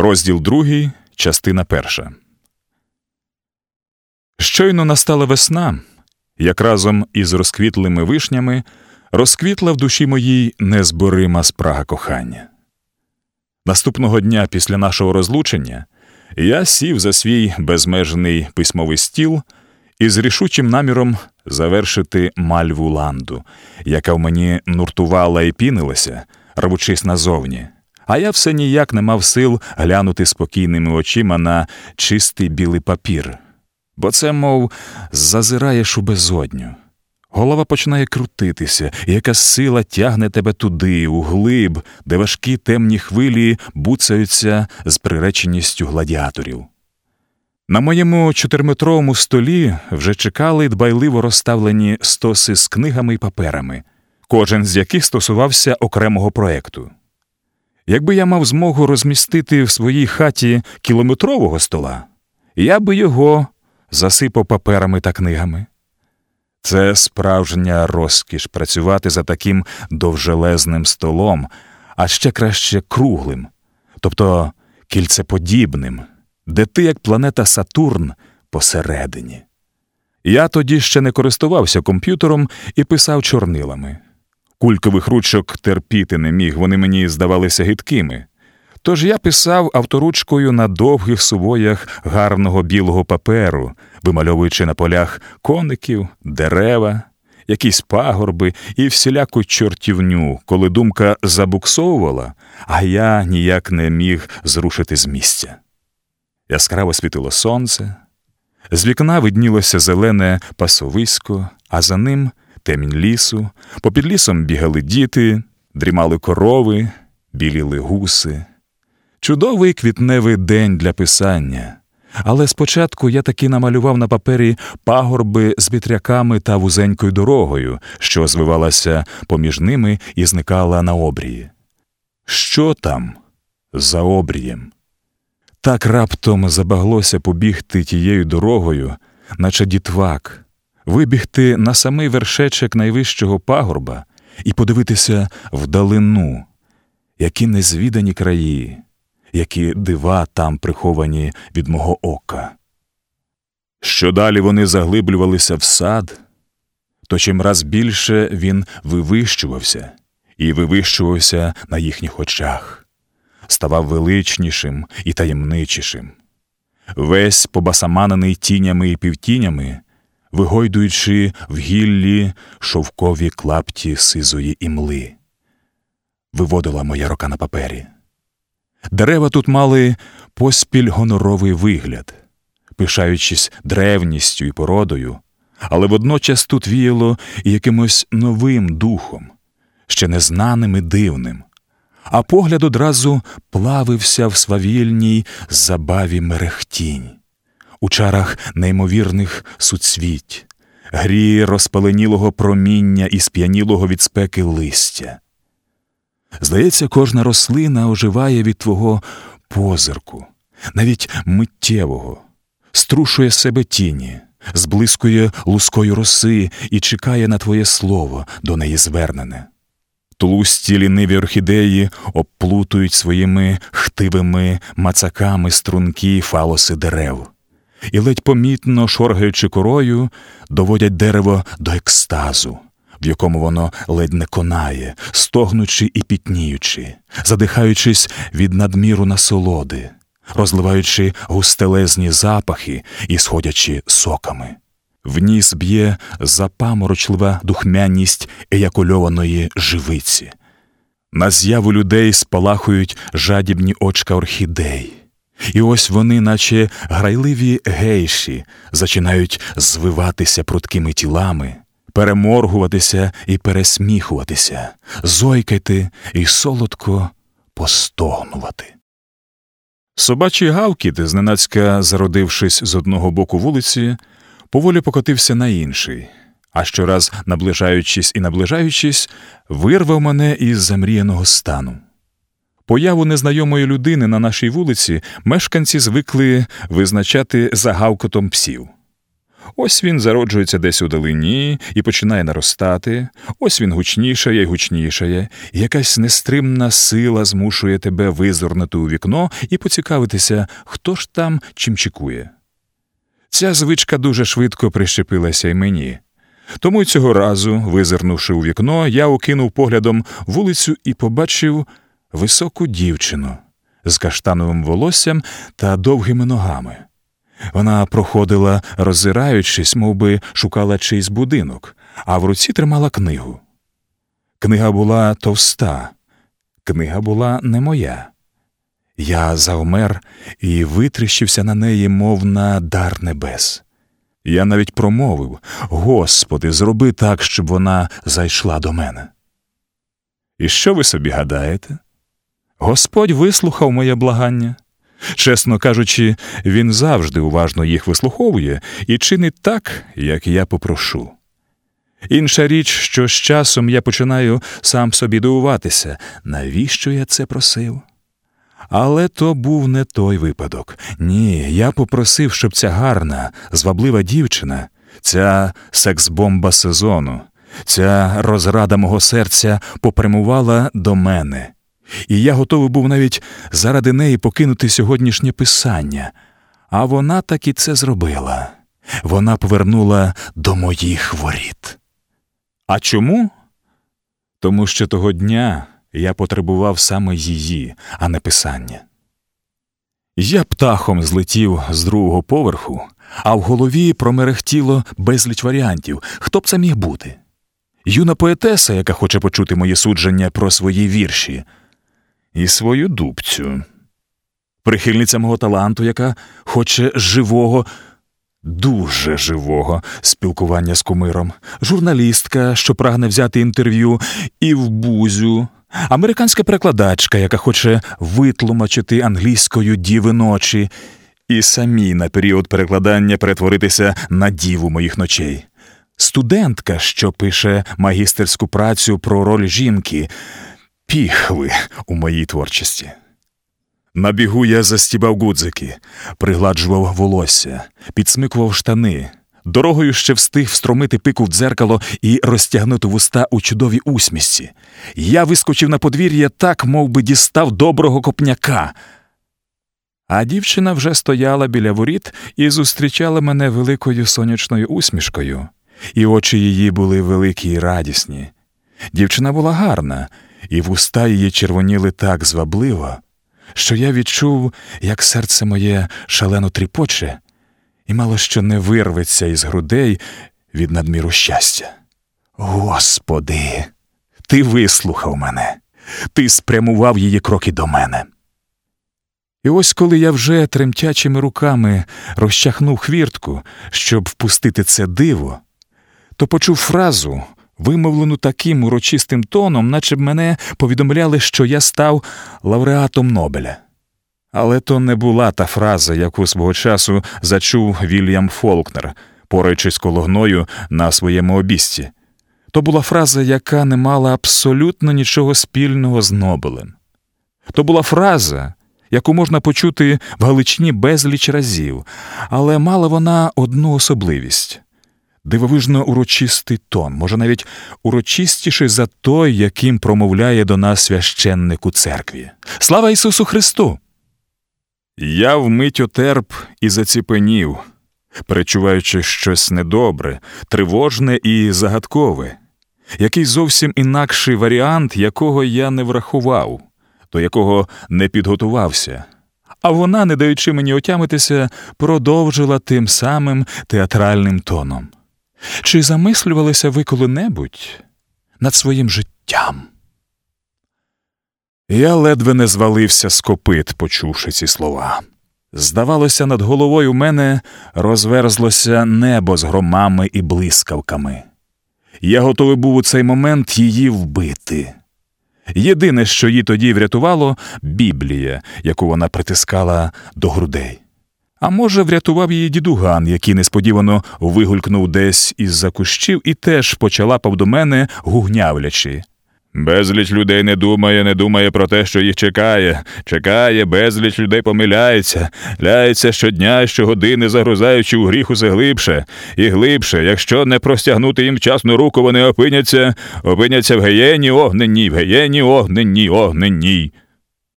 Розділ другий, частина перша. Щойно настала весна, як разом із розквітлими вишнями розквітла в душі моїй незборима спрага кохання. Наступного дня після нашого розлучення я сів за свій безмежний письмовий стіл із рішучим наміром завершити мальву ланду, яка в мені нуртувала і пінилася, рвучись назовні. А я все ніяк не мав сил глянути спокійними очима на чистий білий папір, бо це, мов, зазираєш у безодню. Голова починає крутитися, і якась сила тягне тебе туди, у глиб, де важкі темні хвилі буцаються з приреченістю гладіаторів. На моєму чотириметровому столі вже чекали дбайливо розставлені стоси з книгами і паперами, кожен з яких стосувався окремого проекту. Якби я мав змогу розмістити в своїй хаті кілометрового стола, я би його засипав паперами та книгами. Це справжня розкіш працювати за таким довжелезним столом, а ще краще круглим, тобто кільцеподібним, де ти, як планета Сатурн, посередині. Я тоді ще не користувався комп'ютером і писав чорнилами. Кулькових ручок терпіти не міг, вони мені здавалися гидкими. Тож я писав авторучкою на довгих сувоях гарного білого паперу, вимальовуючи на полях коників, дерева, якісь пагорби і всіляку чортівню, коли думка забуксовувала, а я ніяк не міг зрушити з місця. Яскраво світило сонце, з вікна виднілося зелене пасовисько, а за ним темінь лісу, попід лісом бігали діти, дрімали корови, біліли гуси. Чудовий квітневий день для писання. Але спочатку я таки намалював на папері пагорби з вітряками та вузенькою дорогою, що звивалася поміж ними і зникала на обрії. Що там за обрієм? Так раптом забаглося побігти тією дорогою, наче дітвак, вибігти на самий вершечок найвищого пагорба і подивитися вдалину, які незвідані краї які дива там приховані від мого ока. Що далі вони заглиблювалися в сад, то чим раз більше він вивищувався і вивищувався на їхніх очах, ставав величнішим і таємничішим, весь побасаманений тінями і півтінями, вигойдуючи в гіллі шовкові клапті сизої імли, виводила моя рука на папері. Дерева тут мали поспіль гоноровий вигляд, пишаючись древністю і породою, але водночас тут віяло і якимось новим духом, ще незнаним і дивним, а погляд одразу плавився в свавільній забаві мерехтінь, у чарах неймовірних суцвіть, грі розпаленілого проміння і сп'янілого від спеки листя. Здається, кожна рослина оживає від твого позирку, навіть миттєвого, струшує себе тіні, зблискує лускою роси і чекає на твоє слово до неї звернене. Тлусті ліниві орхідеї обплутують своїми хтивими мацаками струнки фалоси дерев, і ледь помітно, шоргаючи корою, доводять дерево до екстазу в якому воно ледь не конає, стогнучи і пітніючи, задихаючись від надміру насолоди, розливаючи густелезні запахи і сходячи соками. В ніс б'є запаморочлива духмяність еякульованої живиці. На з'яву людей спалахують жадібні очка орхідей. І ось вони, наче грайливі гейші, зачинають звиватися прудкими тілами, переморгуватися і пересміхуватися, зойкати і солодко постогнувати. Собачий гавкіт, зненацька зародившись з одного боку вулиці, поволі покотився на інший, а щораз, наближаючись і наближаючись, вирвав мене із замріяного стану. Появу незнайомої людини на нашій вулиці мешканці звикли визначати за гавкотом псів. Ось він зароджується десь у долині і починає наростати, ось він гучнішає й гучнішає, і якась нестримна сила змушує тебе визирнути у вікно і поцікавитися, хто ж там чим чекує. Ця звичка дуже швидко прищепилася й мені. Тому й цього разу, визирнувши у вікно, я окинув поглядом вулицю і побачив високу дівчину з каштановим волоссям та довгими ногами. Вона проходила, роззираючись, мов би шукала чийсь будинок, а в руці тримала книгу. Книга була товста, книга була не моя. Я завмер і витріщився на неї, мов на дар небес. Я навіть промовив Господи, зроби так, щоб вона зайшла до мене. І що ви собі гадаєте? Господь вислухав моє благання. Чесно кажучи, він завжди уважно їх вислуховує і чинить так, як я попрошу. Інша річ, що з часом я починаю сам собі дивуватися, навіщо я це просив? Але то був не той випадок. Ні, я попросив, щоб ця гарна, зваблива дівчина, ця секс-бомба сезону, ця розрада мого серця попрямувала до мене. І я готовий був навіть заради неї покинути сьогоднішнє писання. А вона так і це зробила. Вона повернула до моїх воріт. А чому? Тому що того дня я потребував саме її, а не писання. Я птахом злетів з другого поверху, а в голові промерехтіло безліч варіантів, хто б це міг бути. Юна поетеса, яка хоче почути моє судження про свої вірші, і свою дубцю, прихильниця мого таланту, яка хоче живого, дуже живого спілкування з кумиром, журналістка, що прагне взяти інтерв'ю, і в бузю. Американська перекладачка, яка хоче витлумачити англійською діви ночі, і самі на період перекладання перетворитися на діву моїх ночей, студентка, що пише магістерську працю про роль жінки, піхви у моїй творчості. На бігу я застібав гудзики, пригладжував волосся, підсмикував штани. Дорогою ще встиг встромити пику в дзеркало і розтягнути вуста у чудовій усмісці. Я вискочив на подвір'я так, мов би дістав доброго копняка. А дівчина вже стояла біля воріт і зустрічала мене великою сонячною усмішкою, і очі її були великі й радісні. Дівчина була гарна, і вуста її червоніли так звабливо, що я відчув, як серце моє шалено тріпоче, і мало що не вирветься із грудей від надміру щастя. Господи, ти вислухав мене, ти спрямував її кроки до мене. І ось коли я вже тремтячими руками розчахнув хвіртку, щоб впустити це диво, то почув фразу, вимовлену таким урочистим тоном, наче б мене повідомляли, що я став лауреатом Нобеля. Але то не була та фраза, яку свого часу зачув Вільям Фолкнер, пораючись коло гною на своєму обісті. То була фраза, яка не мала абсолютно нічого спільного з Нобелем. То була фраза, яку можна почути в Галичині безліч разів, але мала вона одну особливість дивовижно урочистий тон, може навіть урочистіший за той, яким промовляє до нас священник у церкві. Слава Ісусу Христу! Я вмить отерп і заціпенів, перечуваючи щось недобре, тривожне і загадкове, який зовсім інакший варіант, якого я не врахував, до якого не підготувався. А вона, не даючи мені отямитися, продовжила тим самим театральним тоном. Чи замислювалися ви коли-небудь над своїм життям? Я ледве не звалився з копит, почувши ці слова. Здавалося, над головою мене розверзлося небо з громами і блискавками. Я готовий був у цей момент її вбити. Єдине, що її тоді врятувало Біблія, яку вона притискала до грудей. А може, врятував її дідуган, який несподівано вигулькнув десь із за кущів і теж почалапав до мене, гугнявлячи. Безліч людей не думає, не думає про те, що їх чекає. Чекає, безліч людей помиляється, ляється щодня, щогодини, загрузаючи у гріх усе глибше і глибше. Якщо не простягнути їм вчасну руку, вони опиняться, опиняться в геєні огненній, в геєні огненній, огненній.